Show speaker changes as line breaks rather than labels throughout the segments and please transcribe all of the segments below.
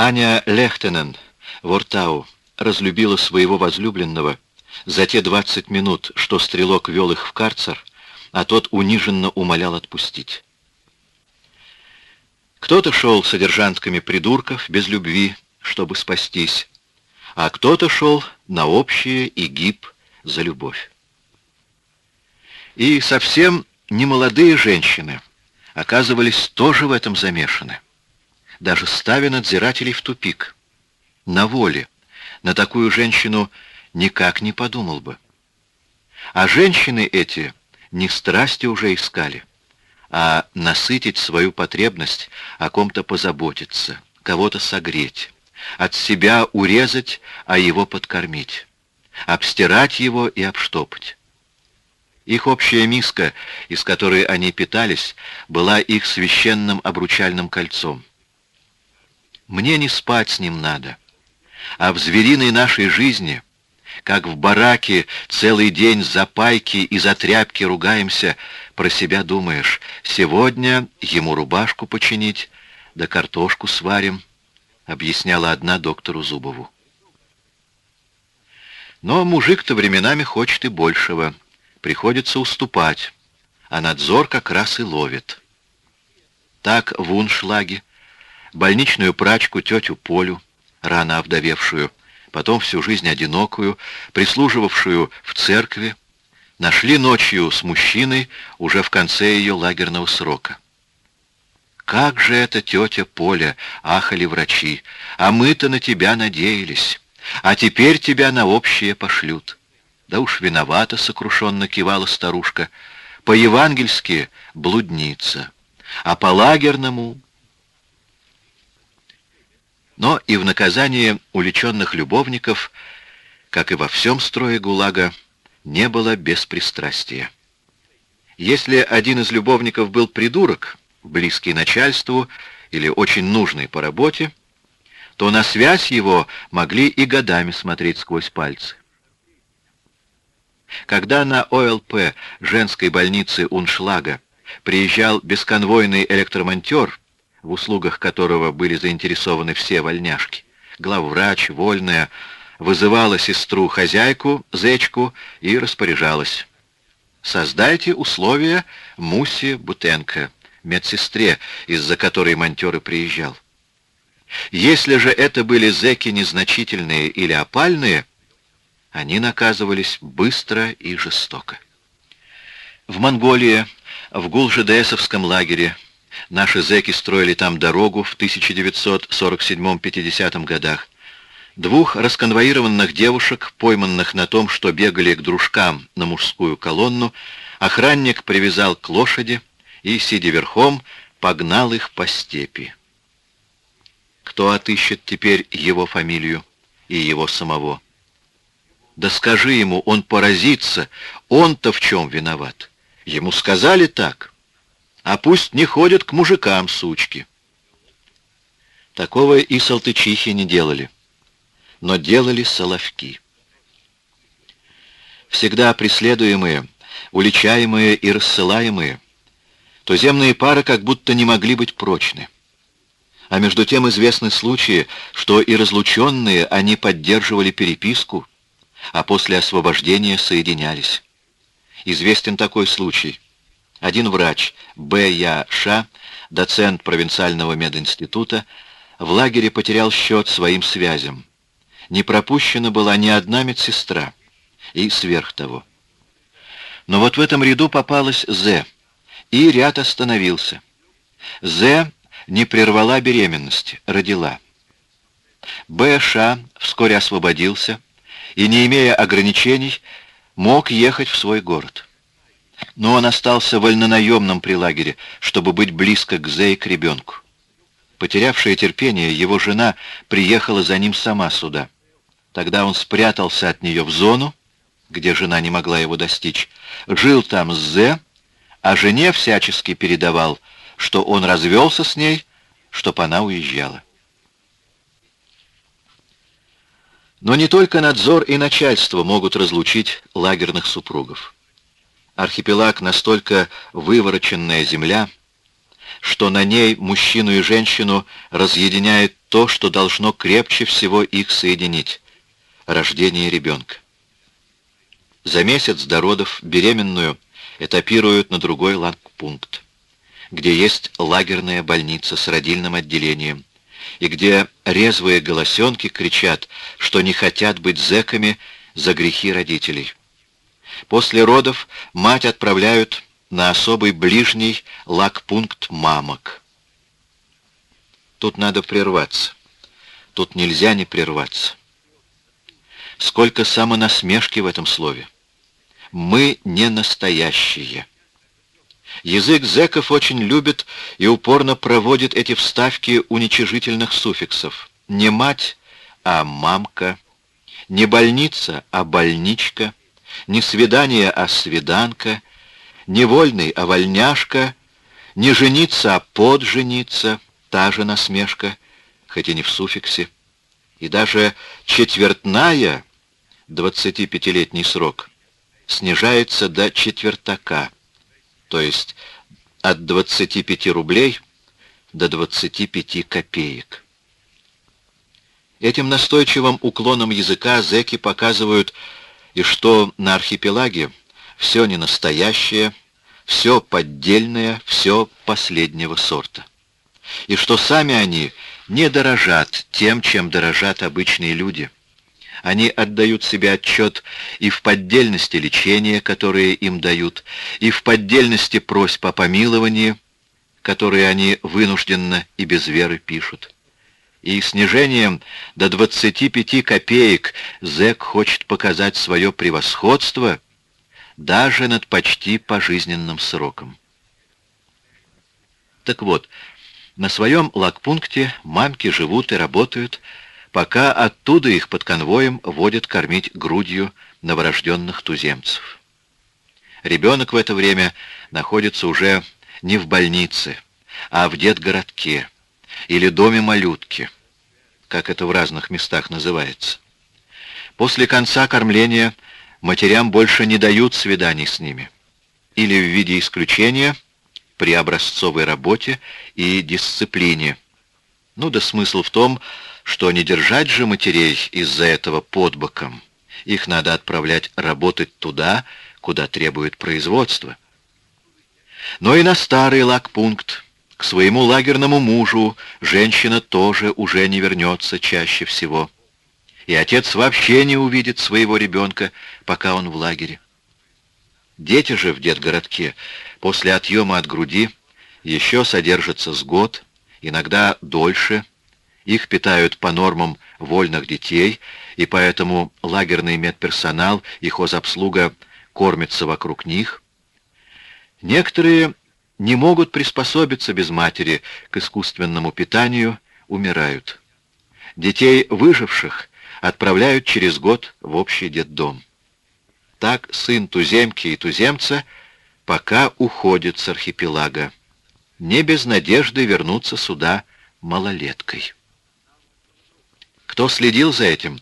Аня Лехтенен, Вортау, разлюбила своего возлюбленного за те двадцать минут, что стрелок вел их в карцер, а тот униженно умолял отпустить. Кто-то шел содержантками придурков без любви, чтобы спастись, а кто-то шел на общее и гиб за любовь. И совсем немолодые женщины оказывались тоже в этом замешаны, даже ставя надзирателей в тупик. На воле на такую женщину никак не подумал бы. А женщины эти не страсти уже искали, а насытить свою потребность, о ком-то позаботиться, кого-то согреть, от себя урезать, а его подкормить, обстирать его и обштопать. Их общая миска, из которой они питались, была их священным обручальным кольцом. Мне не спать с ним надо, а в звериной нашей жизни, как в бараке целый день за пайки и за тряпки ругаемся, про себя думаешь, сегодня ему рубашку починить, да картошку сварим, объясняла одна доктору Зубову. Но мужик-то временами хочет и большего. Приходится уступать, а надзор как раз и ловит. Так в Уншлаге больничную прачку тетю Полю, рано овдовевшую, потом всю жизнь одинокую, прислуживавшую в церкви, нашли ночью с мужчиной уже в конце ее лагерного срока. «Как же это, тетя Поля!» — ахали врачи. «А мы-то на тебя надеялись, а теперь тебя на общее пошлют». «Да уж виновата», — сокрушенно кивала старушка. «По-евангельски — блудница, а по-лагерному но и в наказание уличенных любовников, как и во всем строе ГУЛАГа, не было беспристрастия. Если один из любовников был придурок, близкий начальству или очень нужный по работе, то на связь его могли и годами смотреть сквозь пальцы. Когда на ОЛП женской больницы Уншлага приезжал бесконвойный электромонтер, в услугах которого были заинтересованы все вольняшки. Главврач, вольная, вызывала сестру-хозяйку, зечку, и распоряжалась. «Создайте условия Мусе Бутенко, медсестре, из-за которой монтер и приезжал. Если же это были зеки незначительные или опальные, они наказывались быстро и жестоко. В Монголии, в Гулжедесовском лагере, Наши зэки строили там дорогу в 1947-50 годах. Двух расконвоированных девушек, пойманных на том, что бегали к дружкам на мужскую колонну, охранник привязал к лошади и, сидя верхом, погнал их по степи. Кто отыщет теперь его фамилию и его самого? Да скажи ему, он поразится, он-то в чем виноват? Ему сказали так — а пусть не ходят к мужикам, сучки. Такого и салтычихи не делали, но делали соловки. Всегда преследуемые, уличаемые и рассылаемые, туземные пары как будто не могли быть прочны. А между тем известны случаи, что и разлученные они поддерживали переписку, а после освобождения соединялись. Известен такой случай — один врач, Б. Я. Ша, доцент провинциального мединститута, в лагере потерял счет своим связям. Не пропущена была ни одна медсестра. И сверх того. Но вот в этом ряду попалась З. И ряд остановился. З не прервала беременность, родила. Б. Ша вскоре освободился и, не имея ограничений, мог ехать в свой город но он остался вольнонаемным при лагере, чтобы быть близко к Зе и к ребенку. Потерявшая терпение, его жена приехала за ним сама сюда. Тогда он спрятался от нее в зону, где жена не могла его достичь, жил там с Зе, а жене всячески передавал, что он развелся с ней, чтоб она уезжала. Но не только надзор и начальство могут разлучить лагерных супругов архипелаг настолько вывороченная земля, что на ней мужчину и женщину разъединяет то, что должно крепче всего их соединить — рождение ребенка. За месяц до родов беременную этапируют на другой лагпункт, где есть лагерная больница с родильным отделением, и где резвые голосенки кричат, что не хотят быть зэками за грехи родителей. После родов мать отправляют на особый ближний лагпункт мамок. Тут надо прерваться. Тут нельзя не прерваться. Сколько самонасмешки в этом слове. Мы не настоящие. Язык зэков очень любит и упорно проводит эти вставки уничижительных суффиксов. Не мать, а мамка. Не больница, а больничка. Не свидание, а свиданка. Не вольный, а вольняшка. Не жениться, а поджениться. Та же насмешка, хоть и не в суффиксе. И даже четвертная, 25-летний срок, снижается до четвертака, то есть от 25 рублей до 25 копеек. Этим настойчивым уклоном языка зэки показывают, и что на архипелаге все не настоящее, все поддельное, все последнего сорта. И что сами они не дорожат тем, чем дорожат обычные люди – они отдают себе отчет и в поддельности лечения, которое им дают, и в поддельности просьб о помиловании, которые они вынужденно и без веры пишут. И снижением до 25 копеек зэк хочет показать свое превосходство даже над почти пожизненным сроком. Так вот, на своем лагпункте мамки живут и работают пока оттуда их под конвоем водят кормить грудью новорожденных туземцев. Ребенок в это время находится уже не в больнице, а в детгородке или доме малютки, как это в разных местах называется. После конца кормления матерям больше не дают свиданий с ними, или в виде исключения при образцовой работе и дисциплине. Ну да смысл в том, что не держать же матерей из-за этого под боком. Их надо отправлять работать туда, куда требует производство. Но и на старый лагпункт, к своему лагерному мужу, женщина тоже уже не вернется чаще всего. И отец вообще не увидит своего ребенка, пока он в лагере. Дети же в детгородке после отъема от груди еще содержатся с год, иногда дольше, их питают по нормам вольных детей, и поэтому лагерный медперсонал и хозобслуга кормятся вокруг них. Некоторые не могут приспособиться без матери к искусственному питанию, умирают. Детей выживших отправляют через год в общий детдом. Так сын туземки и туземца пока уходит с архипелага, не без надежды вернуться сюда малолеткой. Кто следил за этим,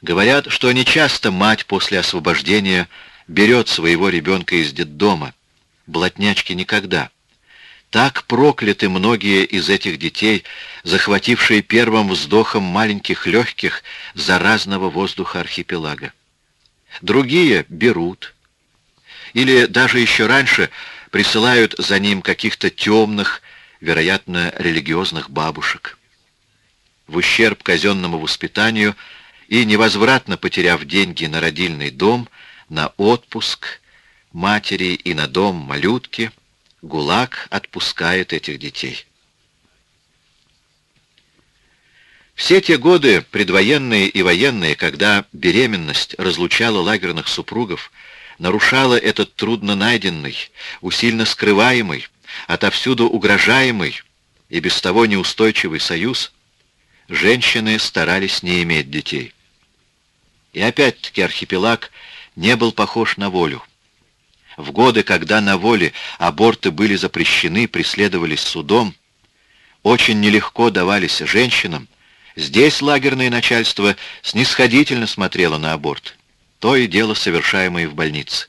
говорят, что нечасто мать после освобождения берет своего ребенка из детдома, блатнячки никогда. Так прокляты многие из этих детей, захватившие первым вздохом маленьких легких заразного воздуха архипелага. Другие берут. Или даже еще раньше присылают за ним каких-то темных, вероятно, религиозных бабушек в ущерб казенному воспитанию и, невозвратно потеряв деньги на родильный дом, на отпуск матери и на дом малютки, ГУЛАГ отпускает этих детей. Все те годы, предвоенные и военные, когда беременность разлучала лагерных супругов, нарушала этот трудно найденный, усильно скрываемый, отовсюду угрожаемый и без того неустойчивый союз, женщины старались не иметь детей. И опять-таки архипелаг не был похож на волю. В годы, когда на воле аборты были запрещены, преследовались судом, очень нелегко давались женщинам, здесь лагерное начальство снисходительно смотрело на аборт. То и дело, совершаемое в больнице.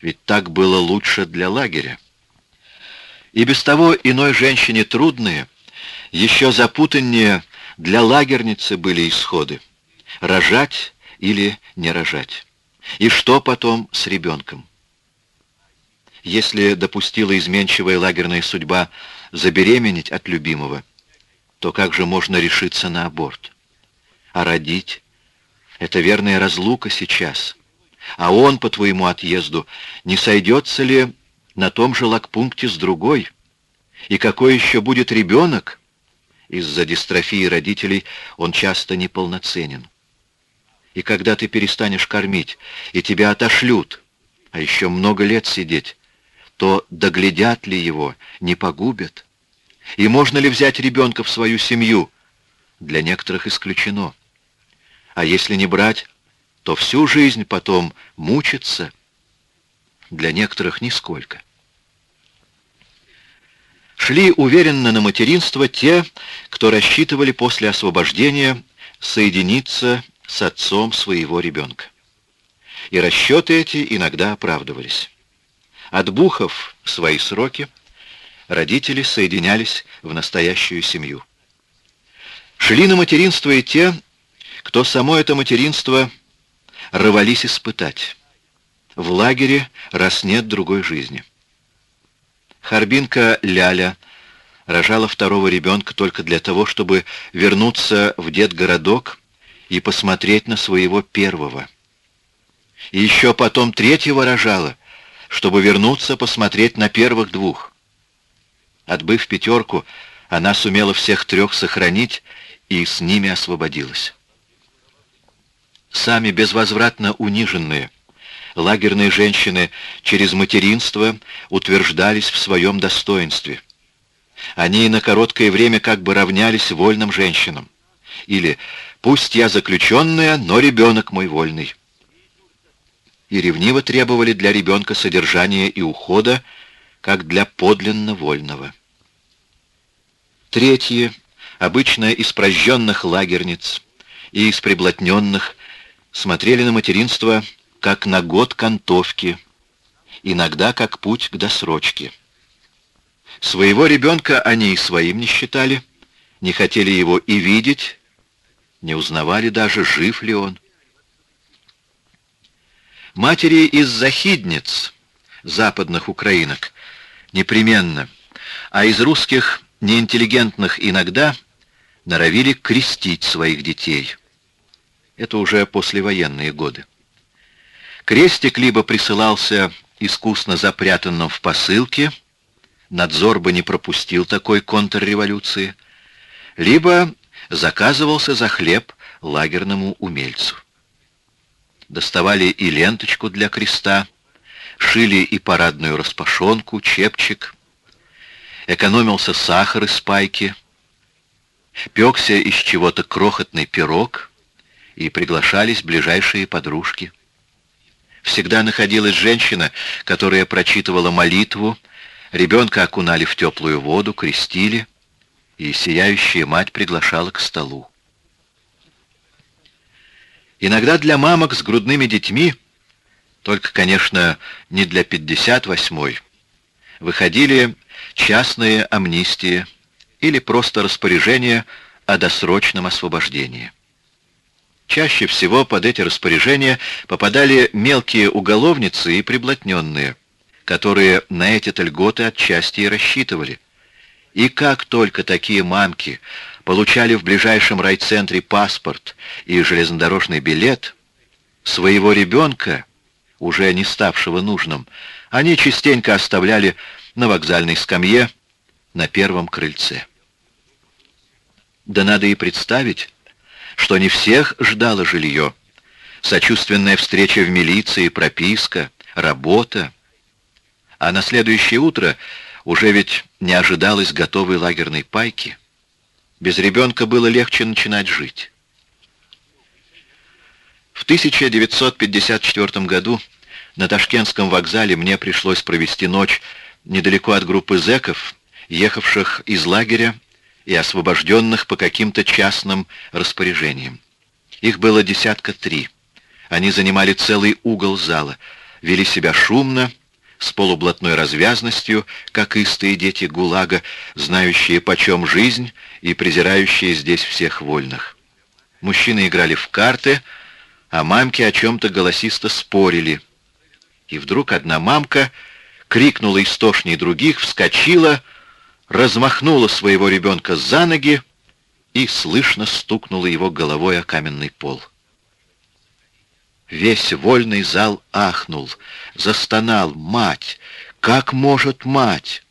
Ведь так было лучше для лагеря. И без того иной женщине трудные, еще запутаннее Для лагерницы были исходы. Рожать или не рожать. И что потом с ребенком? Если допустила изменчивая лагерная судьба забеременеть от любимого, то как же можно решиться на аборт? А родить? Это верная разлука сейчас. А он, по твоему отъезду, не сойдется ли на том же лагпункте с другой? И какой еще будет ребенок? Из-за дистрофии родителей он часто неполноценен. И когда ты перестанешь кормить, и тебя отошлют, а еще много лет сидеть, то доглядят ли его, не погубят? И можно ли взять ребенка в свою семью? Для некоторых исключено. А если не брать, то всю жизнь потом мучиться. Для некоторых нисколько. Шли уверенно на материнство те, кто рассчитывали после освобождения соединиться с отцом своего ребенка. И расчеты эти иногда оправдывались. Отбухав свои сроки, родители соединялись в настоящую семью. Шли на материнство и те, кто само это материнство рвались испытать. В лагере, раз нет другой жизни. Харбинка Ляля рожала второго ребенка только для того, чтобы вернуться в детгородок и посмотреть на своего первого. И еще потом третьего рожала, чтобы вернуться посмотреть на первых двух. Отбыв пятерку, она сумела всех трех сохранить и с ними освободилась. Сами безвозвратно униженные, лагерные женщины через материнство утверждались в своем достоинстве. Они на короткое время как бы равнялись вольным женщинам. Или «Пусть я заключенная, но ребенок мой вольный» и ревниво требовали для ребенка содержания и ухода, как для подлинно вольного. Третье, обычно из прожженных лагерниц и из приблотненных, смотрели на материнство как на год кантовки, иногда как путь к досрочке. Своего ребенка они и своим не считали, не хотели его и видеть, не узнавали даже, жив ли он. Матери из захидниц, западных украинок, непременно, а из русских неинтеллигентных иногда норовили крестить своих детей. Это уже послевоенные годы. Крестик либо присылался искусно запрятанным в посылке, надзор бы не пропустил такой контрреволюции, либо заказывался за хлеб лагерному умельцу доставали и ленточку для креста, шили и парадную распашонку, чепчик, экономился сахар из пайки, пекся из чего-то крохотный пирог, и приглашались ближайшие подружки. Всегда находилась женщина, которая прочитывала молитву, ребенка окунали в теплую воду, крестили, и сияющая мать приглашала к столу. Иногда для мамок с грудными детьми, только, конечно, не для 58-й, выходили частные амнистии или просто распоряжения о досрочном освобождении. Чаще всего под эти распоряжения попадали мелкие уголовницы и приблотненные, которые на эти льготы отчасти и рассчитывали. И как только такие мамки получали в ближайшем райцентре паспорт и железнодорожный билет, своего ребенка, уже не ставшего нужным, они частенько оставляли на вокзальной скамье на первом крыльце. Да надо и представить, что не всех ждало жилье. Сочувственная встреча в милиции, прописка, работа. А на следующее утро уже ведь не ожидалось готовой лагерной пайки. Без ребенка было легче начинать жить. В 1954 году на Ташкентском вокзале мне пришлось провести ночь недалеко от группы зэков, ехавших из лагеря и освобожденных по каким-то частным распоряжениям. Их было десятка три. Они занимали целый угол зала, вели себя шумно, с полублатной развязностью, как истые дети ГУЛАГа, знающие почем жизнь и презирающие здесь всех вольных. Мужчины играли в карты, а мамки о чем-то голосисто спорили. И вдруг одна мамка крикнула истошней других, вскочила, размахнула своего ребенка за ноги и слышно стукнула его головой о каменный пол. Весь вольный зал ахнул, застонал. «Мать! Как может мать?»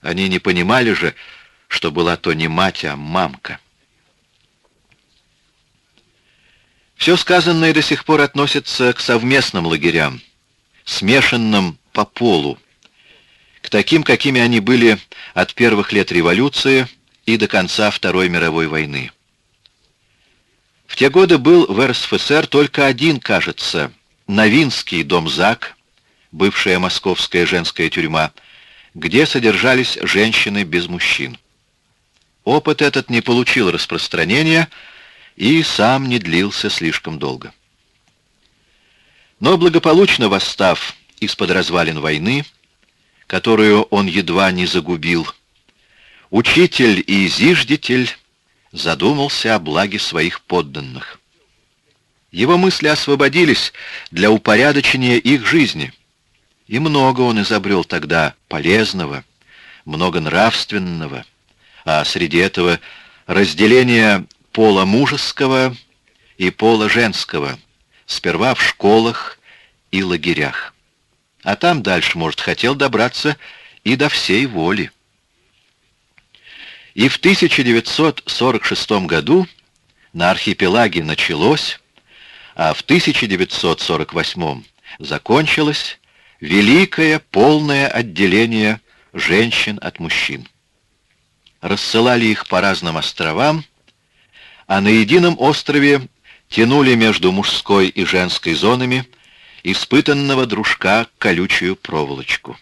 Они не понимали же, что была то не мать, а мамка. Все сказанное до сих пор относится к совместным лагерям, смешанным по полу, к таким, какими они были от первых лет революции и до конца Второй мировой войны. В те годы был в РСФСР только один, кажется, Новинский дом ЗАГ, бывшая московская женская тюрьма, где содержались женщины без мужчин. Опыт этот не получил распространения и сам не длился слишком долго. Но благополучно восстав из-под развалин войны, которую он едва не загубил, учитель и зиждитель задумался о благе своих подданных. Его мысли освободились для упорядочения их жизни. И много он изобрел тогда полезного, много нравственного, а среди этого разделение пола мужеского и пола женского, сперва в школах и лагерях. А там дальше, может, хотел добраться и до всей воли. И в 1946 году на архипелаге началось, а в 1948 закончилось великое полное отделение женщин от мужчин. Рассылали их по разным островам, а на едином острове тянули между мужской и женской зонами испытанного дружка колючую проволочку.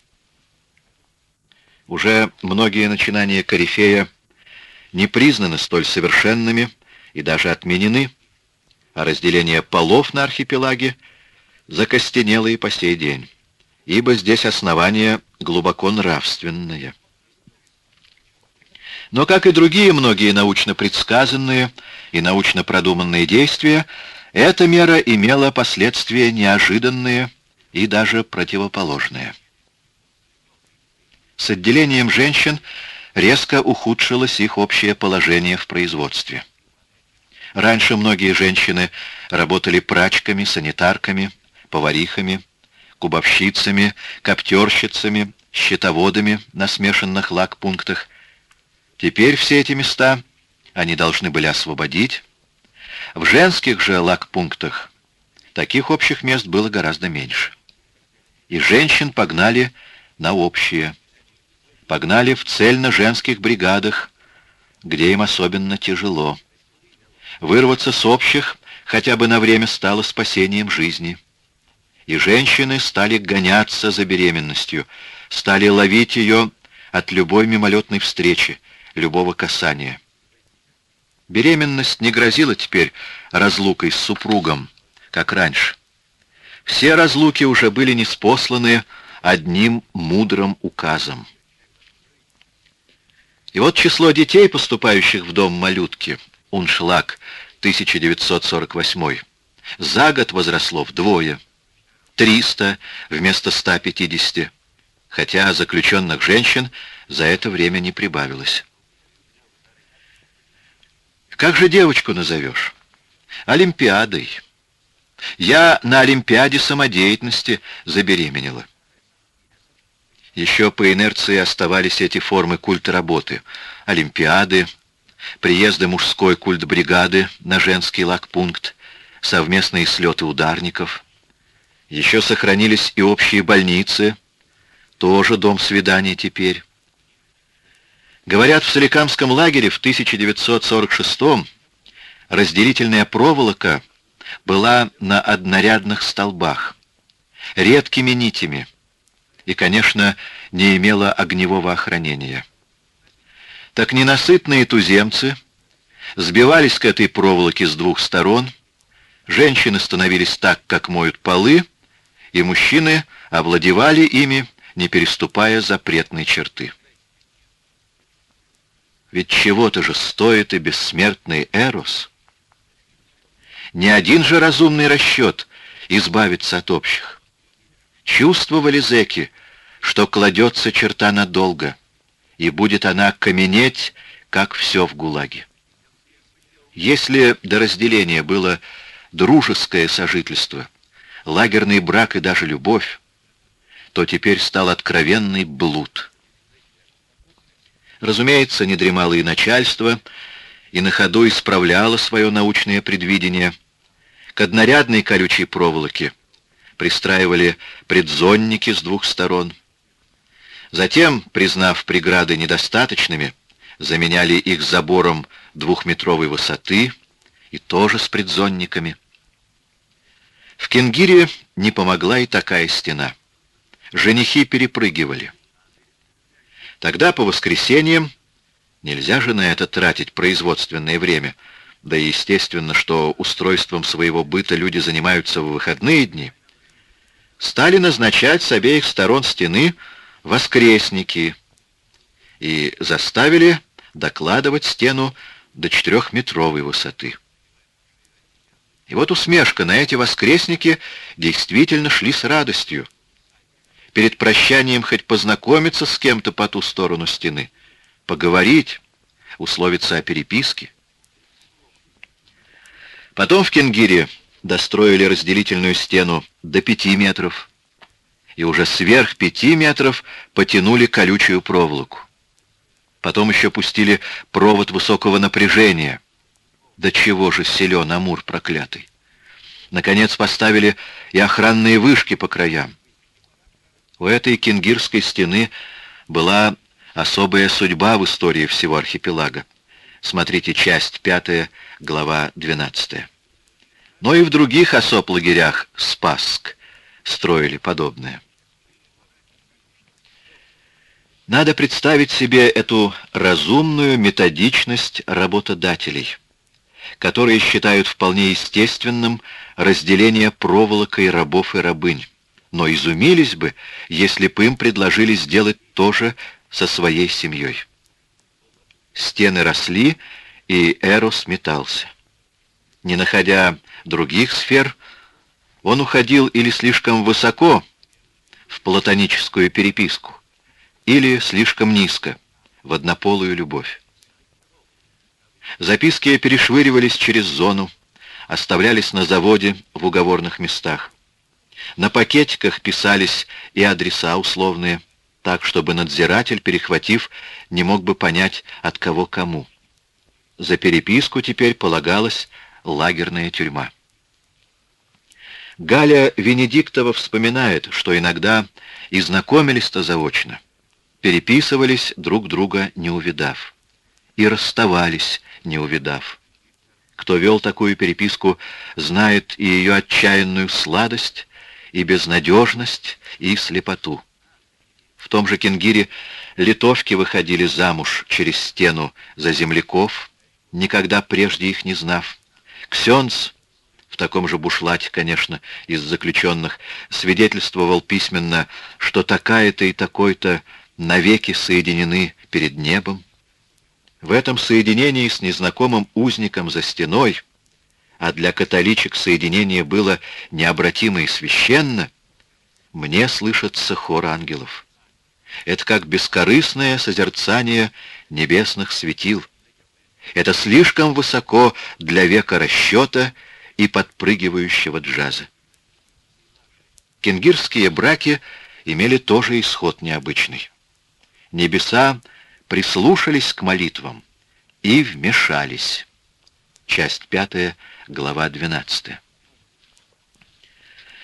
Уже многие начинания Корифея не признаны столь совершенными и даже отменены, а разделение полов на архипелаге закостенело и по сей день, ибо здесь основания глубоко нравственные. Но, как и другие многие научно предсказанные и научно продуманные действия, эта мера имела последствия неожиданные и даже противоположные. С отделением женщин резко ухудшилось их общее положение в производстве. Раньше многие женщины работали прачками, санитарками, поварихами, кубовщицами, коптерщицами, счетоводами на смешанных лагпунктах. Теперь все эти места они должны были освободить. В женских же лагпунктах таких общих мест было гораздо меньше. И женщин погнали на общие погнали в цельно-женских бригадах, где им особенно тяжело. Вырваться с общих хотя бы на время стало спасением жизни. И женщины стали гоняться за беременностью, стали ловить ее от любой мимолетной встречи, любого касания. Беременность не грозила теперь разлукой с супругом, как раньше. Все разлуки уже были неспосланы одним мудрым указом. И вот число детей, поступающих в дом малютки, Уншлаг, 1948, за год возросло вдвое. 300 вместо 150, хотя заключенных женщин за это время не прибавилось. Как же девочку назовешь? Олимпиадой. Я на Олимпиаде самодеятельности забеременела. Еще по инерции оставались эти формы культа работы. Олимпиады, приезды мужской культ-бригады на женский лагпункт, совместные слеты ударников. Еще сохранились и общие больницы, тоже дом свиданий теперь. Говорят, в Соликамском лагере в 1946-м разделительная проволока была на однорядных столбах, редкими нитями, и, конечно, не имела огневого охранения. Так ненасытные туземцы сбивались к этой проволоке с двух сторон, женщины становились так, как моют полы, и мужчины овладевали ими не переступая запретной черты. Ведь чего-то же стоит и бессмертный Эрос. Ни один же разумный расчет избавиться от общих. Чувствовали зеки, что кладется черта надолго, и будет она каменеть, как все в ГУЛАГе. Если до разделения было дружеское сожительство, лагерный брак и даже любовь, то теперь стал откровенный блуд. Разумеется, не дремало и начальство, и на ходу исправляло свое научное предвидение. К однорядной колючей проволоке пристраивали предзонники с двух сторон. Затем, признав преграды недостаточными, заменяли их забором двухметровой высоты и тоже с предзонниками. В Кенгире не помогла и такая стена. Женихи перепрыгивали. Тогда по воскресеньям нельзя же на это тратить производственное время, да и естественно, что устройством своего быта люди занимаются в выходные дни, стали назначать с обеих сторон стены воскресники и заставили докладывать стену до четырехметровой высоты. И вот усмешка на эти воскресники действительно шли с радостью. Перед прощанием хоть познакомиться с кем-то по ту сторону стены, поговорить, условиться о переписке. Потом в Кенгире достроили разделительную стену до пяти метров, и уже сверх пяти метров потянули колючую проволоку. Потом еще пустили провод высокого напряжения. Да чего же силен Амур проклятый! Наконец поставили и охранные вышки по краям. У этой кенгирской стены была особая судьба в истории всего архипелага. Смотрите часть 5, глава 12. Но и в других особ лагерях Спасск строили подобное. Надо представить себе эту разумную методичность работодателей, которые считают вполне естественным разделение проволокой рабов и рабынь, но изумились бы, если бы им предложили сделать то же со своей семьей. Стены росли, и Эрос метался. Не находя других сфер, он уходил или слишком высоко в платоническую переписку, или слишком низко, в однополую любовь. Записки перешвыривались через зону, оставлялись на заводе в уговорных местах. На пакетиках писались и адреса условные, так, чтобы надзиратель, перехватив, не мог бы понять, от кого кому. За переписку теперь полагалась лагерная тюрьма. Галя Венедиктова вспоминает, что иногда и знакомились-то заочно переписывались друг друга, не увидав, и расставались, не увидав. Кто вел такую переписку, знает и ее отчаянную сладость, и безнадежность, и слепоту. В том же Кенгире литовки выходили замуж через стену за земляков, никогда прежде их не знав. Ксенц, в таком же бушлате, конечно, из заключенных, свидетельствовал письменно, что такая-то и такой-то навеки соединены перед небом. В этом соединении с незнакомым узником за стеной, а для католичек соединение было необратимо и священно, мне слышится хор ангелов. Это как бескорыстное созерцание небесных светил. Это слишком высоко для века расчета и подпрыгивающего джаза. Кенгирские браки имели тоже исход необычный небеса прислушались к молитвам и вмешались. Часть 5, глава 12.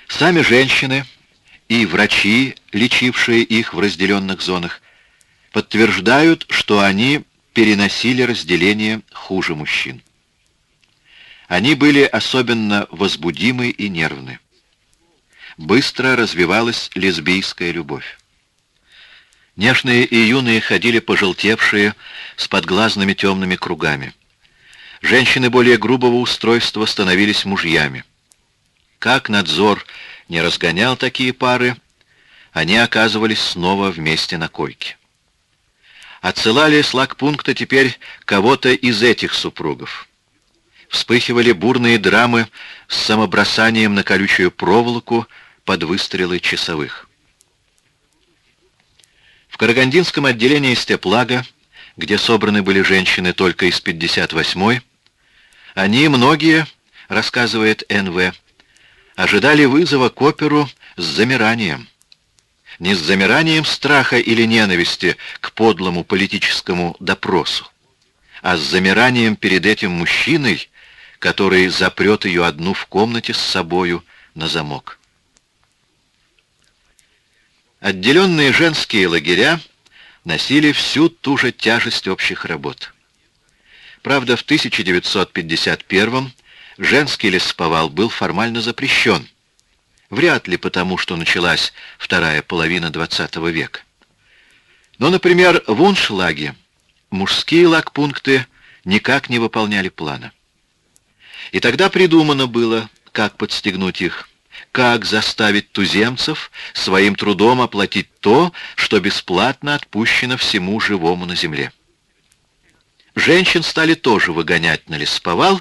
Сами женщины и врачи, лечившие их в разделенных зонах, подтверждают, что они переносили разделение хуже мужчин. Они были особенно возбудимы и нервны. Быстро развивалась лесбийская любовь. Нежные и юные ходили пожелтевшие, с подглазными темными кругами. Женщины более грубого устройства становились мужьями. Как надзор не разгонял такие пары, они оказывались снова вместе на койке. Отсылали с лагпункта теперь кого-то из этих супругов. Вспыхивали бурные драмы с самобросанием на колючую проволоку под выстрелы часовых. В Карагандинском отделении степлага, где собраны были женщины только из 58-й, они, многие, рассказывает Н.В., ожидали вызова к оперу с замиранием. Не с замиранием страха или ненависти к подлому политическому допросу, а с замиранием перед этим мужчиной, который запрет ее одну в комнате с собою на замок. Отделенные женские лагеря носили всю ту же тяжесть общих работ. Правда, в 1951 женский лесоповал был формально запрещен. Вряд ли потому, что началась вторая половина XX века. Но, например, в Уншлаге мужские лагпункты никак не выполняли плана. И тогда придумано было, как подстегнуть их, как заставить туземцев своим трудом оплатить то, что бесплатно отпущено всему живому на земле. Женщин стали тоже выгонять на лесповал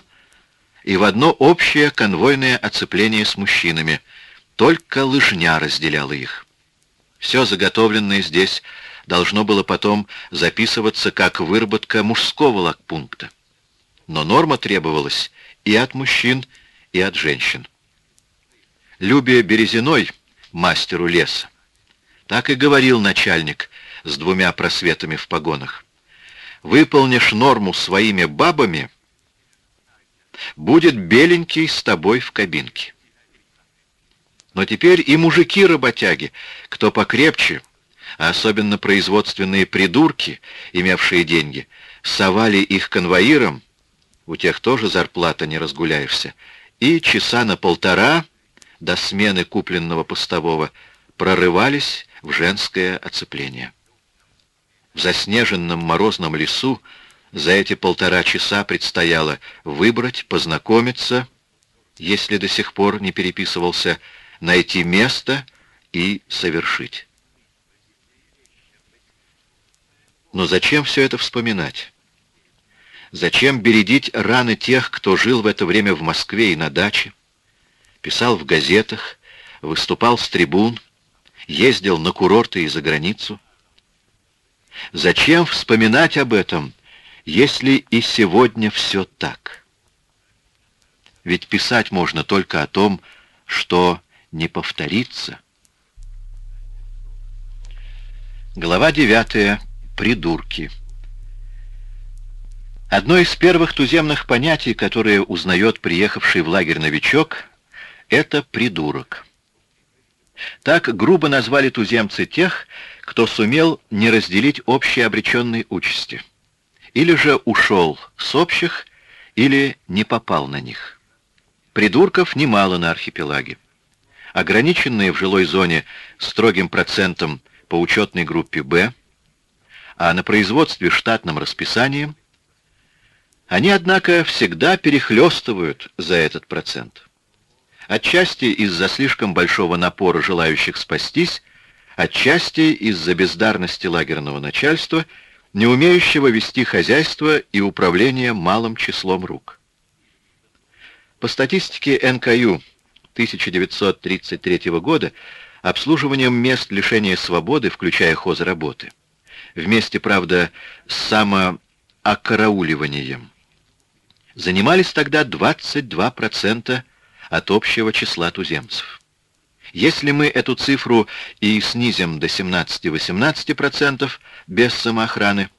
и в одно общее конвойное оцепление с мужчинами. Только лыжня разделяла их. Все заготовленное здесь должно было потом записываться как выработка мужского лагпункта. Но норма требовалась и от мужчин, и от женщин. Любе Березиной, мастеру леса, так и говорил начальник с двумя просветами в погонах выполнишь норму своими бабами, будет беленький с тобой в кабинке. Но теперь и мужики-работяги, кто покрепче, а особенно производственные придурки, имевшие деньги, совали их конвоирам, у тех тоже зарплата не разгуляешься, и часа на полтора до смены купленного постового прорывались в женское оцепление. В заснеженном морозном лесу за эти полтора часа предстояло выбрать, познакомиться, если до сих пор не переписывался, найти место и совершить. Но зачем все это вспоминать? Зачем бередить раны тех, кто жил в это время в Москве и на даче, писал в газетах, выступал с трибун, ездил на курорты и за границу? Зачем вспоминать об этом, если и сегодня все так? Ведь писать можно только о том, что не повторится. Глава 9. Придурки. Одно из первых туземных понятий, которое узнает приехавший в лагерь новичок, это придурок. Так грубо назвали туземцы тех, кто сумел не разделить общие обреченные участи. Или же ушел с общих, или не попал на них. Придурков немало на архипелаге. Ограниченные в жилой зоне строгим процентом по учетной группе «Б», а на производстве штатным расписанием, они, однако, всегда перехлестывают за этот процент. Отчасти из-за слишком большого напора желающих спастись, отчасти из-за бездарности лагерного начальства, не умеющего вести хозяйство и управление малым числом рук. По статистике НКЮ 1933 года обслуживанием мест лишения свободы, включая хозработы, вместе, правда, с самоокарауливанием, занимались тогда 22% от общего числа туземцев. Если мы эту цифру и снизим до 17-18% без самоохраны,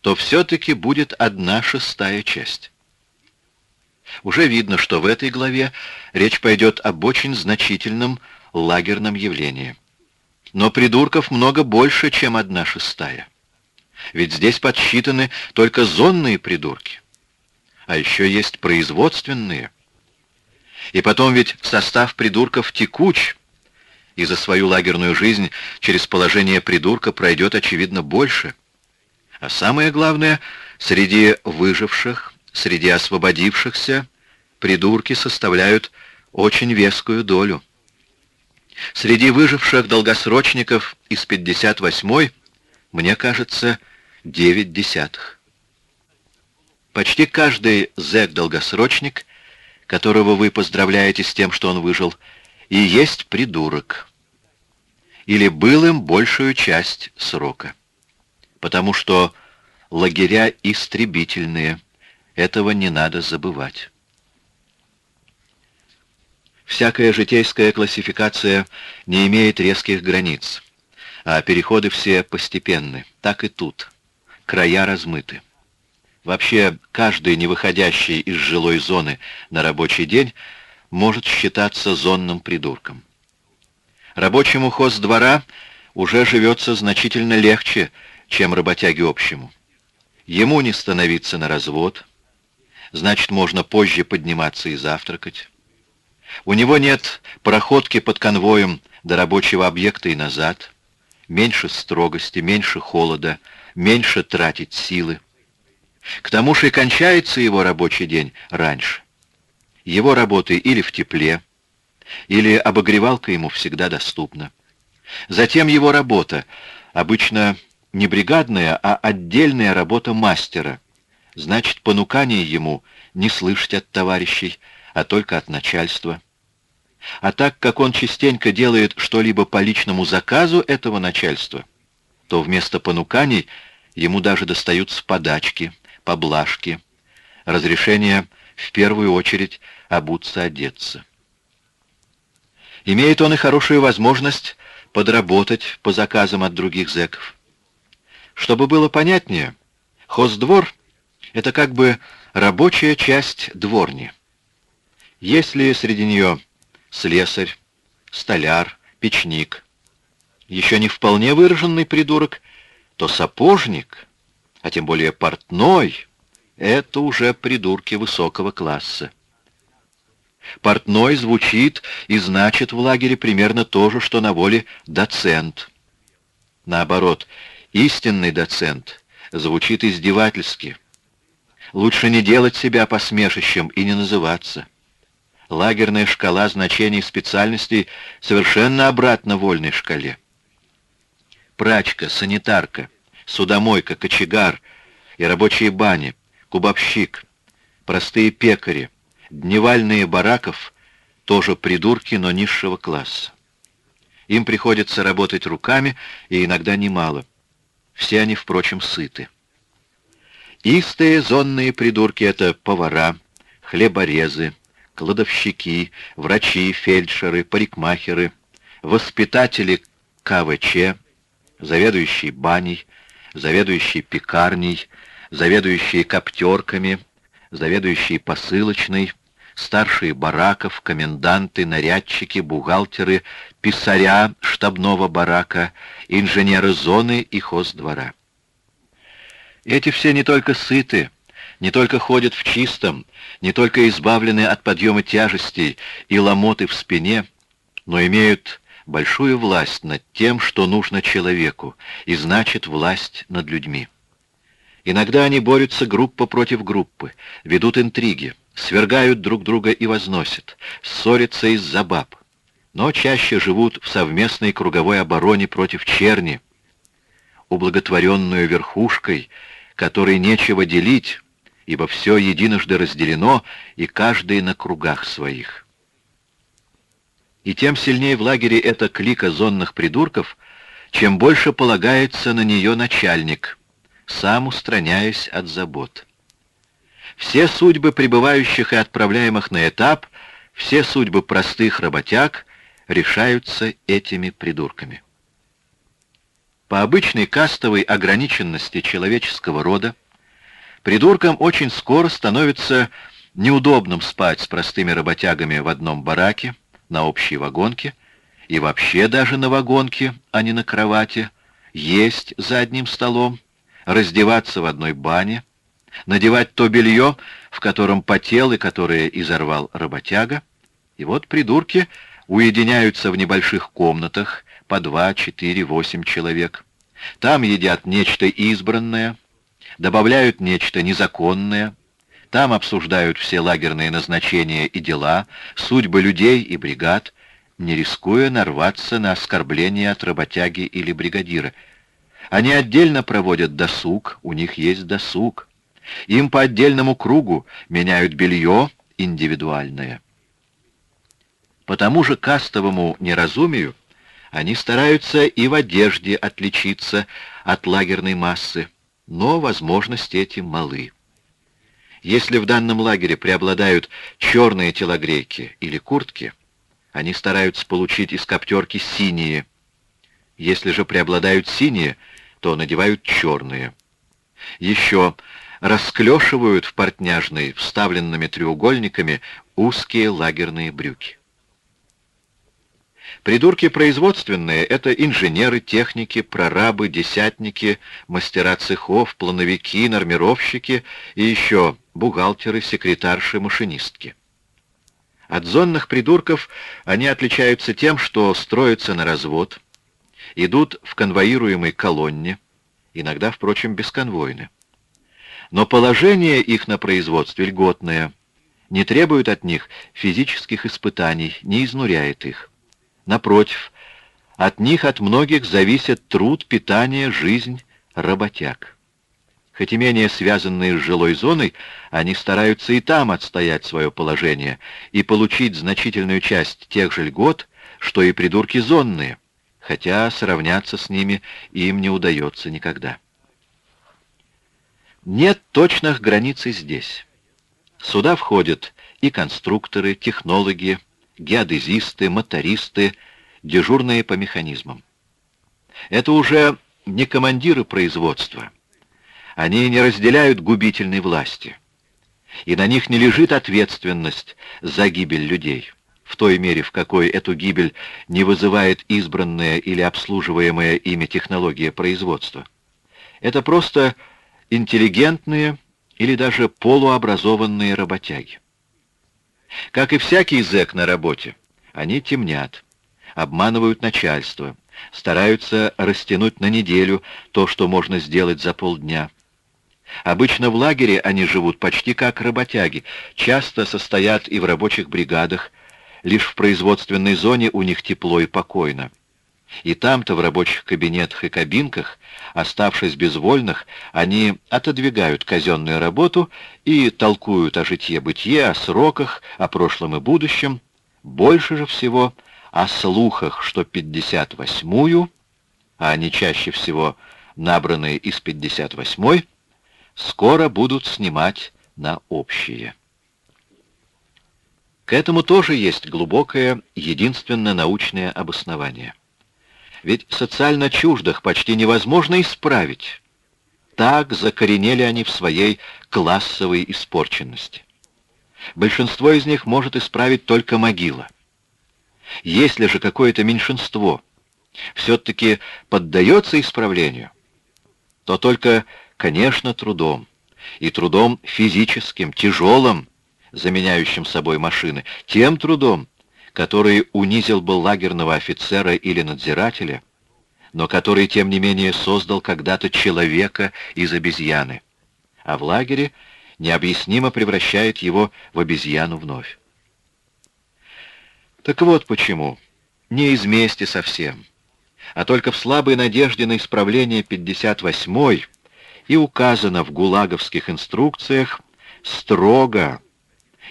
то все-таки будет одна шестая часть. Уже видно, что в этой главе речь пойдет об очень значительном лагерном явлении. Но придурков много больше, чем одна шестая. Ведь здесь подсчитаны только зонные придурки. А еще есть производственные. И потом ведь состав придурков текуч, и за свою лагерную жизнь через положение придурка пройдет, очевидно, больше. А самое главное, среди выживших, среди освободившихся, придурки составляют очень вескую долю. Среди выживших долгосрочников из 58-й, мне кажется, 9 десятых. Почти каждый зэк-долгосрочник, которого вы поздравляете с тем, что он выжил, и есть придурок. Или был им большую часть срока. Потому что лагеря истребительные, этого не надо забывать. Всякая житейская классификация не имеет резких границ, а переходы все постепенны. Так и тут. Края размыты. Вообще, каждый, не выходящий из жилой зоны на рабочий день, может считаться зонным придурком. Рабочему хоздвора уже живется значительно легче, чем работяге общему. Ему не становиться на развод, значит, можно позже подниматься и завтракать. У него нет проходки под конвоем до рабочего объекта и назад, меньше строгости, меньше холода, меньше тратить силы. К тому же и кончается его рабочий день раньше. Его работы или в тепле, или обогревалка ему всегда доступна. Затем его работа, обычно не бригадная, а отдельная работа мастера. Значит, понукание ему не слышать от товарищей, а только от начальства. А так как он частенько делает что-либо по личному заказу этого начальства, то вместо понуканий ему даже достаются подачки, поблажки, разрешение в первую очередь обуться, одеться. Имеет он и хорошую возможность подработать по заказам от других зэков. Чтобы было понятнее, хоздвор — это как бы рабочая часть дворни. Если среди нее слесарь, столяр, печник, еще не вполне выраженный придурок, то сапожник, а тем более портной, это уже придурки высокого класса. Портной звучит и значит в лагере примерно то же, что на воле доцент. Наоборот, истинный доцент звучит издевательски. Лучше не делать себя посмешищем и не называться. Лагерная шкала значений специальностей совершенно обратно вольной шкале. Прачка, санитарка, судомойка, кочегар и рабочие бани, кубовщик, простые пекари, дневальные бараков — тоже придурки, но низшего класса. Им приходится работать руками, и иногда немало. Все они, впрочем, сыты. Истые зонные придурки — это повара, хлеборезы, кладовщики, врачи, фельдшеры, парикмахеры, воспитатели КВЧ, заведующий баней, заведующий пекарней, заведующие коптерками, заведующие посылочной, старшие бараков, коменданты, нарядчики, бухгалтеры, писаря штабного барака, инженеры зоны и хоздвора. Эти все не только сыты, не только ходят в чистом, не только избавлены от подъема тяжестей и ломоты в спине, но имеют большую власть над тем, что нужно человеку, и значит власть над людьми. Иногда они борются группа против группы, ведут интриги, свергают друг друга и возносят, ссорятся из-за баб, но чаще живут в совместной круговой обороне против черни, ублаготворенную верхушкой, которой нечего делить, ибо все единожды разделено, и каждый на кругах своих. И тем сильнее в лагере эта клика зонных придурков, чем больше полагается на нее начальник, сам устраняясь от забот. Все судьбы прибывающих и отправляемых на этап, все судьбы простых работяг решаются этими придурками. По обычной кастовой ограниченности человеческого рода, придуркам очень скоро становится неудобным спать с простыми работягами в одном бараке, на общей вагонке, и вообще даже на вагонке, а не на кровати, есть за одним столом, раздеваться в одной бане, надевать то белье, в котором потел и которое изорвал работяга. И вот придурки уединяются в небольших комнатах по два, четыре, восемь человек. Там едят нечто избранное, добавляют нечто незаконное, там обсуждают все лагерные назначения и дела, судьбы людей и бригад, не рискуя нарваться на оскорбление от работяги или бригадира. Они отдельно проводят досуг, у них есть досуг. Им по отдельному кругу меняют белье индивидуальное. По тому же кастовому неразумию они стараются и в одежде отличиться от лагерной массы, но возможности эти малы. Если в данном лагере преобладают черные телогрейки или куртки, они стараются получить из коптерки синие. Если же преобладают синие, то надевают черные. Еще расклешивают в портняжной вставленными треугольниками узкие лагерные брюки. Придурки производственные — это инженеры, техники, прорабы, десятники, мастера цехов, плановики, нормировщики и еще бухгалтеры, секретарши, машинистки. От зонных придурков они отличаются тем, что строятся на развод, идут в конвоируемой колонне, иногда, впрочем, бесконвойны. Но положение их на производстве льготное, не требует от них физических испытаний, не изнуряет их. Напротив, от них от многих зависит труд, питание, жизнь работяг. Хоть и менее связанные с жилой зоной, они стараются и там отстоять свое положение и получить значительную часть тех же льгот, что и придурки зонные, хотя сравняться с ними им не удается никогда. Нет точных границ здесь. Сюда входят и конструкторы, технологи, геодезисты, мотористы, дежурные по механизмам. Это уже не командиры производства. Они не разделяют губительной власти. И на них не лежит ответственность за гибель людей, в той мере, в какой эту гибель не вызывает избранная или обслуживаемая ими технология производства. Это просто интеллигентные или даже полуобразованные работяги. Как и всякий зэк на работе, они темнят, обманывают начальство, стараются растянуть на неделю то, что можно сделать за полдня. Обычно в лагере они живут почти как работяги, часто состоят и в рабочих бригадах, лишь в производственной зоне у них тепло и покойно. И там-то, в рабочих кабинетах и кабинках, оставшись безвольных, они отодвигают казенную работу и толкуют о житье-бытие, о сроках, о прошлом и будущем, больше же всего о слухах, что 58-ю, а они чаще всего набранные из 58-й, скоро будут снимать на общие. К этому тоже есть глубокое, единственно научное обоснование. Ведь социально чуждых почти невозможно исправить. Так закоренели они в своей классовой испорченности. Большинство из них может исправить только могила. Если же какое-то меньшинство все-таки поддается исправлению, то только, конечно, трудом, и трудом физическим, тяжелым, заменяющим собой машины, тем трудом, который унизил бы лагерного офицера или надзирателя, но который, тем не менее, создал когда-то человека из обезьяны, а в лагере необъяснимо превращает его в обезьяну вновь. Так вот почему. Не из мести совсем, а только в слабой надежде на исправление 58-й и указано в гулаговских инструкциях строго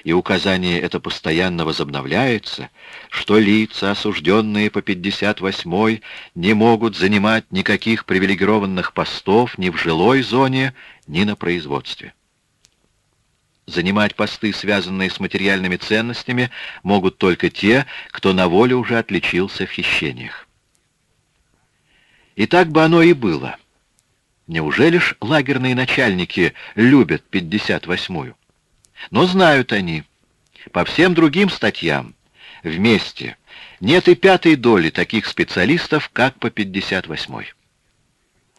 и указание это постоянно возобновляется, что лица, осужденные по 58-й, не могут занимать никаких привилегированных постов ни в жилой зоне, ни на производстве. Занимать посты, связанные с материальными ценностями, могут только те, кто на воле уже отличился в хищениях. И так бы оно и было. Неужели ж лагерные начальники любят 58-ю? Но знают они, по всем другим статьям, вместе, нет и пятой доли таких специалистов, как по 58-й.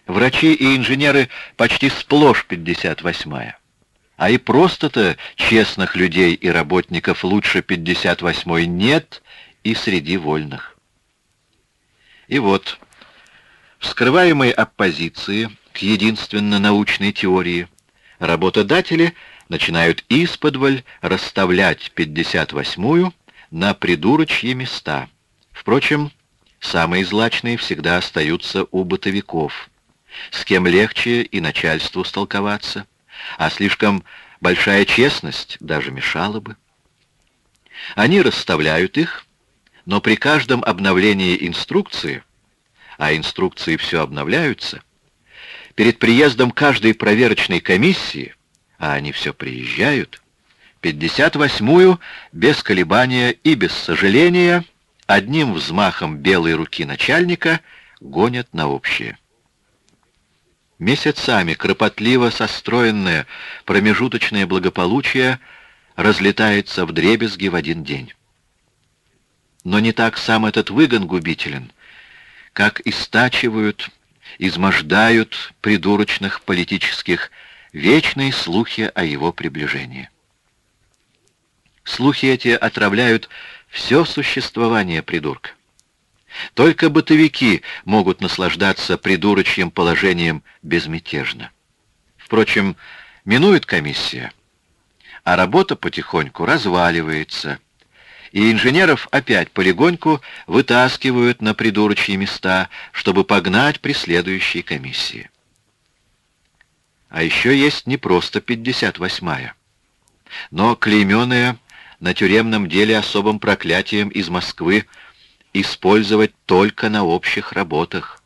Врачи и инженеры почти сплошь 58-я. А и просто-то честных людей и работников лучше 58-й нет и среди вольных. И вот, вскрываемой оппозиции к единственно научной теории, работодатели – начинают исподволь расставлять 58-ю на придурочьи места, Впрочем, самые злачные всегда остаются у бытовиков, с кем легче и начальству столковаться, а слишком большая честность даже мешала бы. Они расставляют их, но при каждом обновлении инструкции, а инструкции все обновляются, перед приездом каждой проверочной комиссии, а они все приезжают, 58-ю без колебания и без сожаления одним взмахом белой руки начальника гонят на общее. Месяцами кропотливо состроенное промежуточное благополучие разлетается в дребезги в один день. Но не так сам этот выгон губителен, как истачивают, измождают придурочных политических вечные слухи о его приближении. Слухи эти отравляют все существование придурка. Только бытовики могут наслаждаться придурочьим положением безмятежно. Впрочем, минует комиссия, а работа потихоньку разваливается, и инженеров опять полегоньку вытаскивают на придурочьи места, чтобы погнать при следующей комиссии. А еще есть не просто 58-я, но клейменная на тюремном деле особым проклятием из Москвы использовать только на общих работах.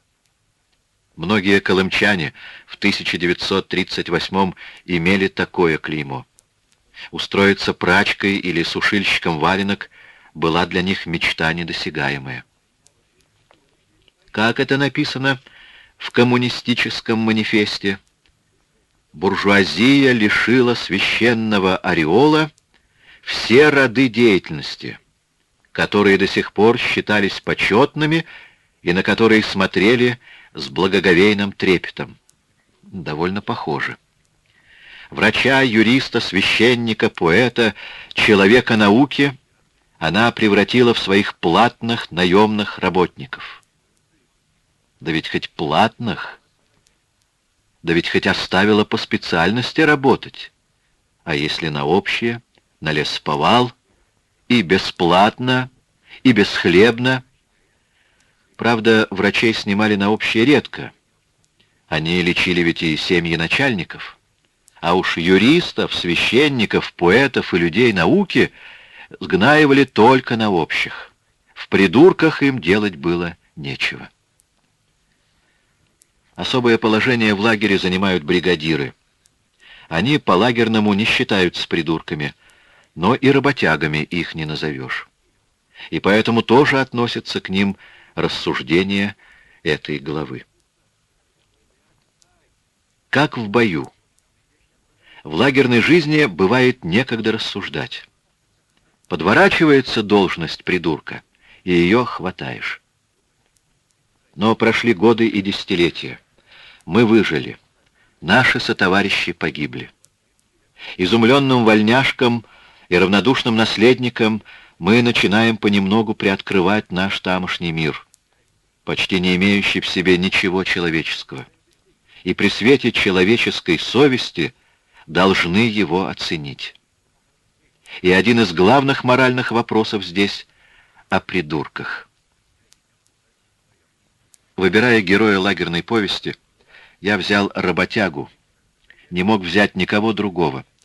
Многие колымчане в 1938 имели такое клеймо. Устроиться прачкой или сушильщиком валенок была для них мечта недосягаемая. Как это написано в коммунистическом манифесте? Буржуазия лишила священного ореола все роды деятельности, которые до сих пор считались почетными и на которые смотрели с благоговейным трепетом. Довольно похоже. Врача, юриста, священника, поэта, человека науки она превратила в своих платных наемных работников. Да ведь хоть платных, да ведь хоть оставила по специальности работать. А если на общее? на лесповал, и бесплатно, и бесхлебно. Правда, врачей снимали на общее редко. Они лечили ведь и семьи начальников. А уж юристов, священников, поэтов и людей науки сгнаивали только на общих. В придурках им делать было нечего. Особое положение в лагере занимают бригадиры. Они по-лагерному не считаются придурками — но и работягами их не назовешь. И поэтому тоже относятся к ним рассуждения этой главы. Как в бою. В лагерной жизни бывает некогда рассуждать. Подворачивается должность придурка, и ее хватаешь. Но прошли годы и десятилетия. Мы выжили. Наши сотоварищи погибли. Изумленным вольняшкам и равнодушным наследникам мы начинаем понемногу приоткрывать наш тамошний мир, почти не имеющий в себе ничего человеческого. И при свете человеческой совести должны его оценить. И один из главных моральных вопросов здесь о придурках. Выбирая героя лагерной повести, я взял работягу, не мог взять никого другого —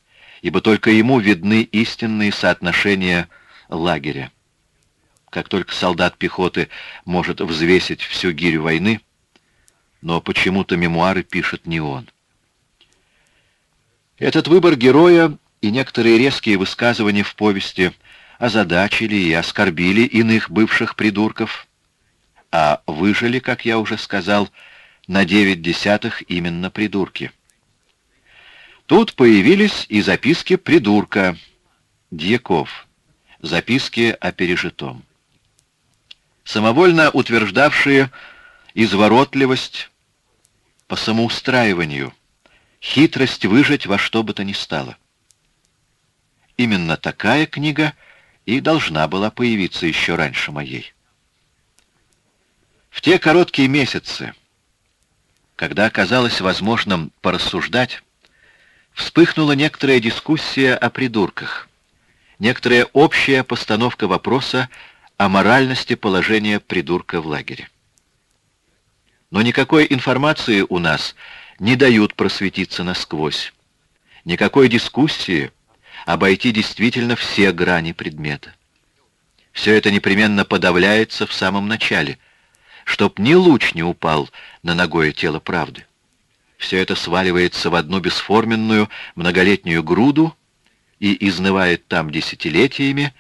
ибо только ему видны истинные соотношения лагеря. Как только солдат пехоты может взвесить всю гирю войны, но почему-то мемуары пишет не он. Этот выбор героя и некоторые резкие высказывания в повести озадачили и оскорбили иных бывших придурков, а выжили, как я уже сказал, на девять десятых именно придурки. Тут появились и записки придурка, Дьяков, записки о пережитом. Самовольно утверждавшие изворотливость по самоустраиванию, хитрость выжить во что бы то ни стало. Именно такая книга и должна была появиться еще раньше моей. В те короткие месяцы, когда оказалось возможным порассуждать, вспыхнула некоторая дискуссия о придурках, некоторая общая постановка вопроса о моральности положения придурка в лагере. Но никакой информации у нас не дают просветиться насквозь. Никакой дискуссии обойти действительно все грани предмета. Все это непременно подавляется в самом начале, чтоб ни луч не упал на ногое тело правды. Все это сваливается в одну бесформенную многолетнюю груду и изнывает там десятилетиями,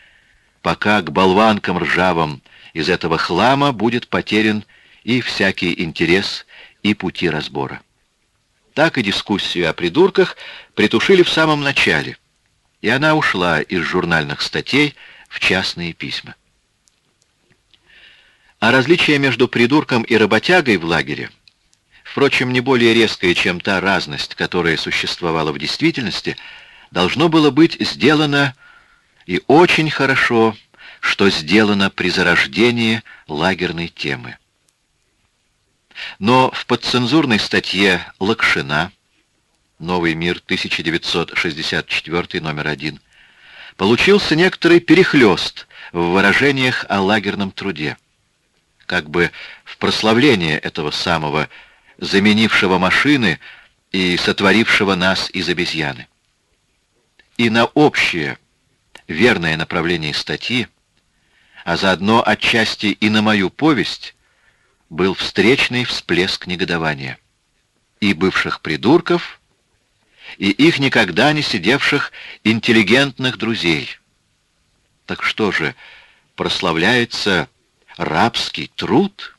пока к болванкам ржавым из этого хлама будет потерян и всякий интерес и пути разбора. Так и дискуссию о придурках притушили в самом начале, и она ушла из журнальных статей в частные письма. А различие между придурком и работягой в лагере, впрочем, не более резкое, чем та разность, которая существовала в действительности, должно было быть сделано и очень хорошо, что сделано при зарождении лагерной темы. Но в подцензурной статье Лакшина «Новый мир, 1964, номер один» получился некоторый перехлёст в выражениях о лагерном труде, как бы в прославление этого самого, заменившего машины и сотворившего нас из обезьяны. И на общее, верное направление статьи, а заодно отчасти и на мою повесть, был встречный всплеск негодования. И бывших придурков, и их никогда не сидевших интеллигентных друзей. Так что же, прославляется рабский труд?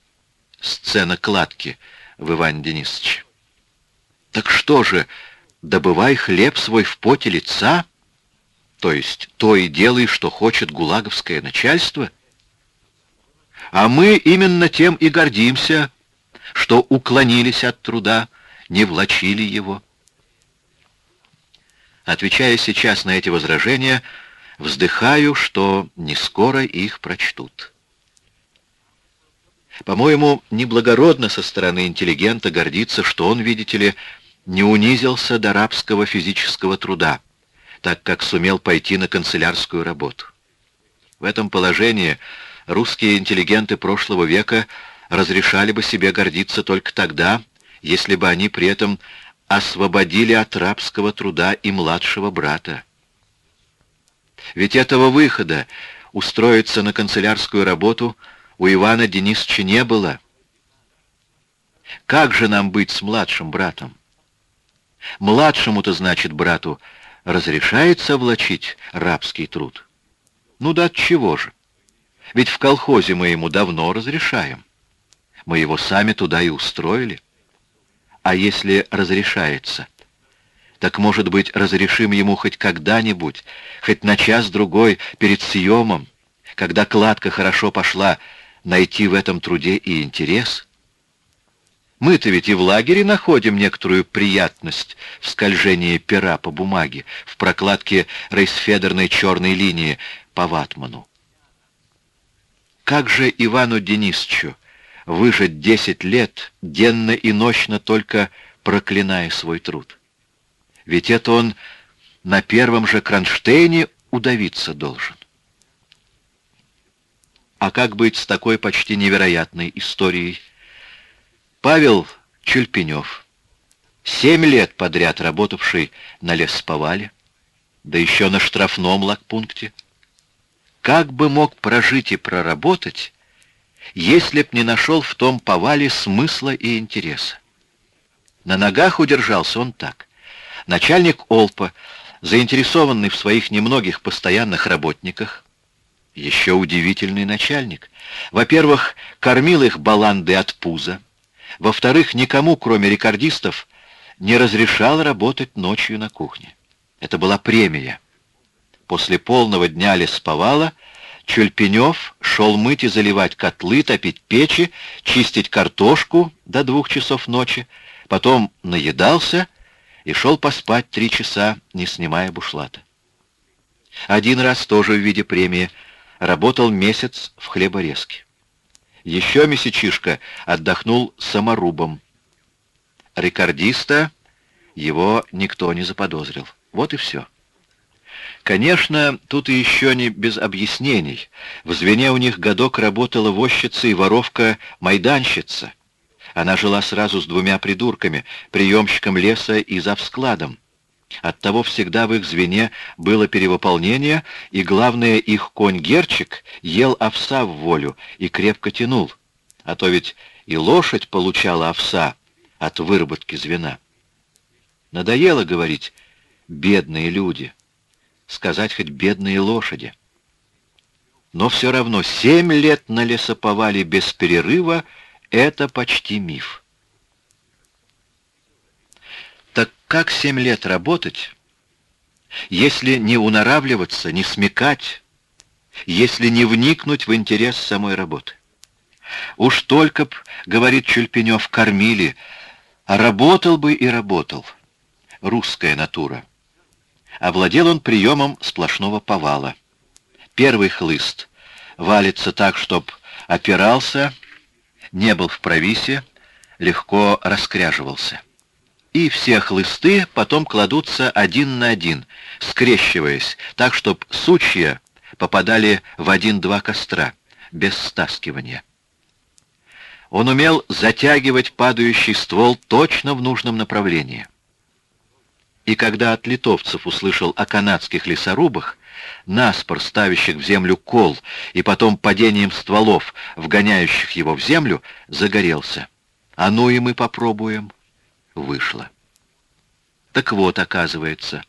Сцена кладки в Иване Денисовиче. Так что же, добывай хлеб свой в поте лица? То есть то и делай, что хочет гулаговское начальство — а мы именно тем и гордимся, что уклонились от труда, не влачили его. Отвечая сейчас на эти возражения, вздыхаю, что не скоро их прочтут. По-моему, неблагородно со стороны интеллигента гордиться, что он, видите ли, не унизился до рабского физического труда, так как сумел пойти на канцелярскую работу. В этом положении русские интеллигенты прошлого века разрешали бы себе гордиться только тогда, если бы они при этом освободили от рабского труда и младшего брата. Ведь этого выхода устроиться на канцелярскую работу у Ивана Денисовича не было. Как же нам быть с младшим братом? Младшему-то, значит, брату разрешается влачить рабский труд? Ну да от чего же? Ведь в колхозе мы ему давно разрешаем. Мы его сами туда и устроили. А если разрешается, так, может быть, разрешим ему хоть когда-нибудь, хоть на час-другой перед съемом, когда кладка хорошо пошла, найти в этом труде и интерес? Мы-то ведь и в лагере находим некоторую приятность в скольжении пера по бумаге, в прокладке рейсфедерной черной линии по ватману. Как же Ивану Денисовичу выжить десять лет, денно и ночно только проклиная свой труд? Ведь это он на первом же кронштейне удавиться должен. А как быть с такой почти невероятной историей? Павел Чульпенев, семь лет подряд работавший на лесповале, да еще на штрафном лагпункте, как бы мог прожить и проработать, если б не нашел в том повале смысла и интереса? На ногах удержался он так. Начальник Олпа, заинтересованный в своих немногих постоянных работниках, еще удивительный начальник. Во-первых, кормил их баланды от пуза. Во-вторых, никому, кроме рекордистов, не разрешал работать ночью на кухне. Это была премия. После полного дня лесповала Чульпенев шел мыть и заливать котлы, топить печи, чистить картошку до двух часов ночи, потом наедался и шел поспать три часа, не снимая бушлата. Один раз тоже в виде премии работал месяц в хлеборезке. Еще месячишка отдохнул саморубом. Рекордиста его никто не заподозрил. Вот и все. Конечно, тут и еще не без объяснений. В звене у них годок работала возчица и воровка-майданщица. Она жила сразу с двумя придурками, приемщиком леса и завскладом. Оттого всегда в их звене было перевыполнение, и, главное, их конь-герчик ел овса в волю и крепко тянул. А то ведь и лошадь получала овса от выработки звена. Надоело говорить «бедные люди», сказать хоть «бедные лошади». Но все равно семь лет на лесоповале без перерыва — это почти миф. Так как семь лет работать, если не унаравливаться, не смекать, если не вникнуть в интерес самой работы? Уж только б, говорит Чульпенев, кормили, а работал бы и работал. Русская натура. Овладел он приемом сплошного повала. Первый хлыст валится так, чтоб опирался, не был в провисе, легко раскряживался. И все хлысты потом кладутся один на один, скрещиваясь, так, чтоб сучья попадали в один-два костра, без стаскивания. Он умел затягивать падающий ствол точно в нужном направлении. И когда от литовцев услышал о канадских лесорубах, наспор ставящих в землю кол и потом падением стволов, вгоняющих его в землю, загорелся. А ну и мы попробуем. Вышло. Так вот, оказывается,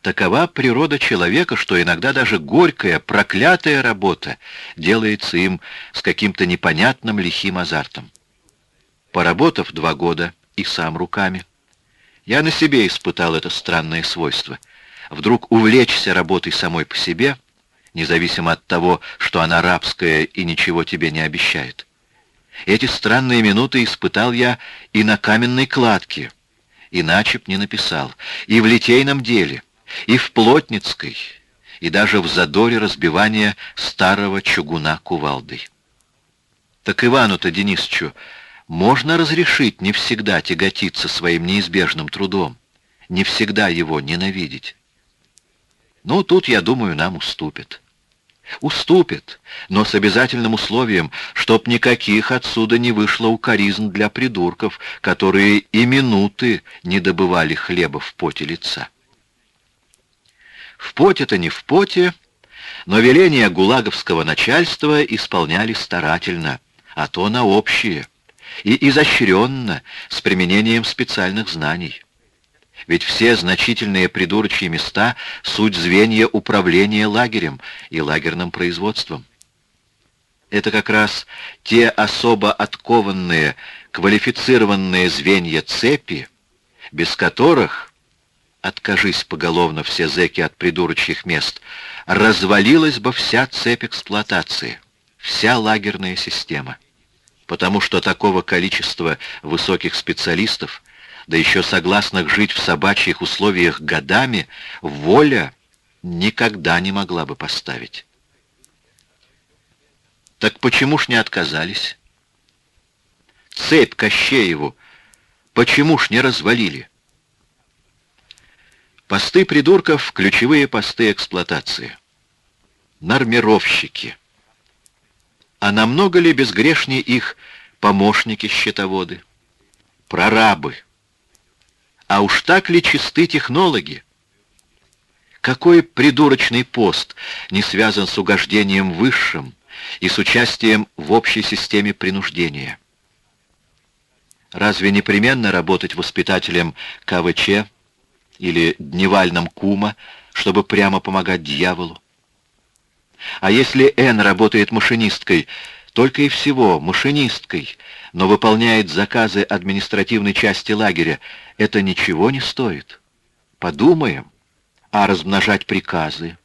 такова природа человека, что иногда даже горькая, проклятая работа делается им с каким-то непонятным лихим азартом. Поработав два года и сам руками, я на себе испытал это странное свойство. Вдруг увлечься работой самой по себе, независимо от того, что она рабская и ничего тебе не обещает. Эти странные минуты испытал я и на каменной кладке, иначе б не написал, и в литейном деле, и в плотницкой, и даже в задоре разбивания старого чугуна кувалдой. Так Ивану-то Денисовичу можно разрешить не всегда тяготиться своим неизбежным трудом, не всегда его ненавидеть. Ну, тут, я думаю, нам уступит. Уступит, но с обязательным условием, чтоб никаких отсюда не вышло укоризн для придурков, которые и минуты не добывали хлеба в поте лица. В поте-то не в поте, но веления гулаговского начальства исполняли старательно, а то на общие и изощренно, с применением специальных знаний. Ведь все значительные придурочьи места — суть звенья управления лагерем и лагерным производством. Это как раз те особо откованные, квалифицированные звенья цепи, без которых, откажись поголовно все зэки от придурочьих мест, развалилась бы вся цепь эксплуатации, вся лагерная система потому что такого количества высоких специалистов, да еще согласных жить в собачьих условиях годами, воля никогда не могла бы поставить. Так почему ж не отказались? Цепь Кощееву почему ж не развалили? Посты придурков — ключевые посты эксплуатации. Нормировщики — а намного ли безгрешнее их помощники-счетоводы, прорабы? А уж так ли чисты технологи? Какой придурочный пост не связан с угождением высшим и с участием в общей системе принуждения? Разве непременно работать воспитателем КВЧ или дневальным кума, чтобы прямо помогать дьяволу? А если Н работает машинисткой, только и всего машинисткой, но выполняет заказы административной части лагеря, это ничего не стоит. Подумаем, а размножать приказы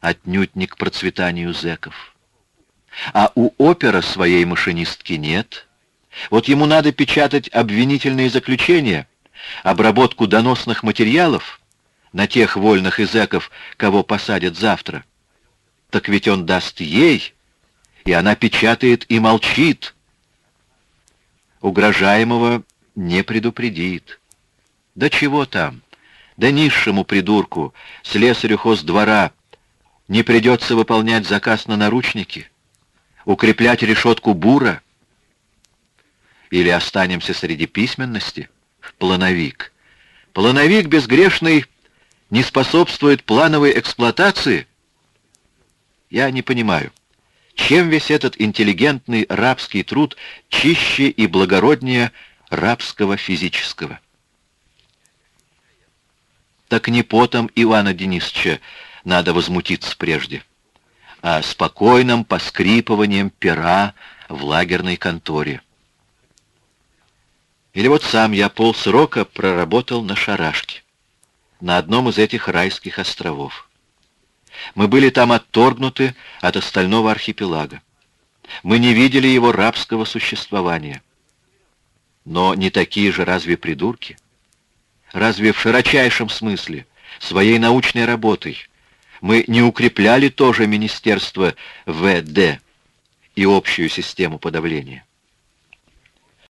отнюдь не к процветанию зэков. А у опера своей машинистки нет. Вот ему надо печатать обвинительные заключения, обработку доносных материалов на тех вольных изеков, кого посадят завтра так ведь он даст ей, и она печатает и молчит. Угрожаемого не предупредит. Да чего там? Да низшему придурку, слесарю хоздвора, не придется выполнять заказ на наручники, укреплять решетку бура? Или останемся среди письменности? Плановик. Плановик безгрешный не способствует плановой эксплуатации? Я не понимаю, чем весь этот интеллигентный рабский труд чище и благороднее рабского физического? Так не потом Ивана Денисовича надо возмутиться прежде, а спокойным поскрипыванием пера в лагерной конторе. Или вот сам я полсрока проработал на шарашке, на одном из этих райских островов. Мы были там отторгнуты от остального архипелага. Мы не видели его рабского существования. Но не такие же разве придурки? Разве в широчайшем смысле, своей научной работой, мы не укрепляли тоже Министерство ВД и общую систему подавления?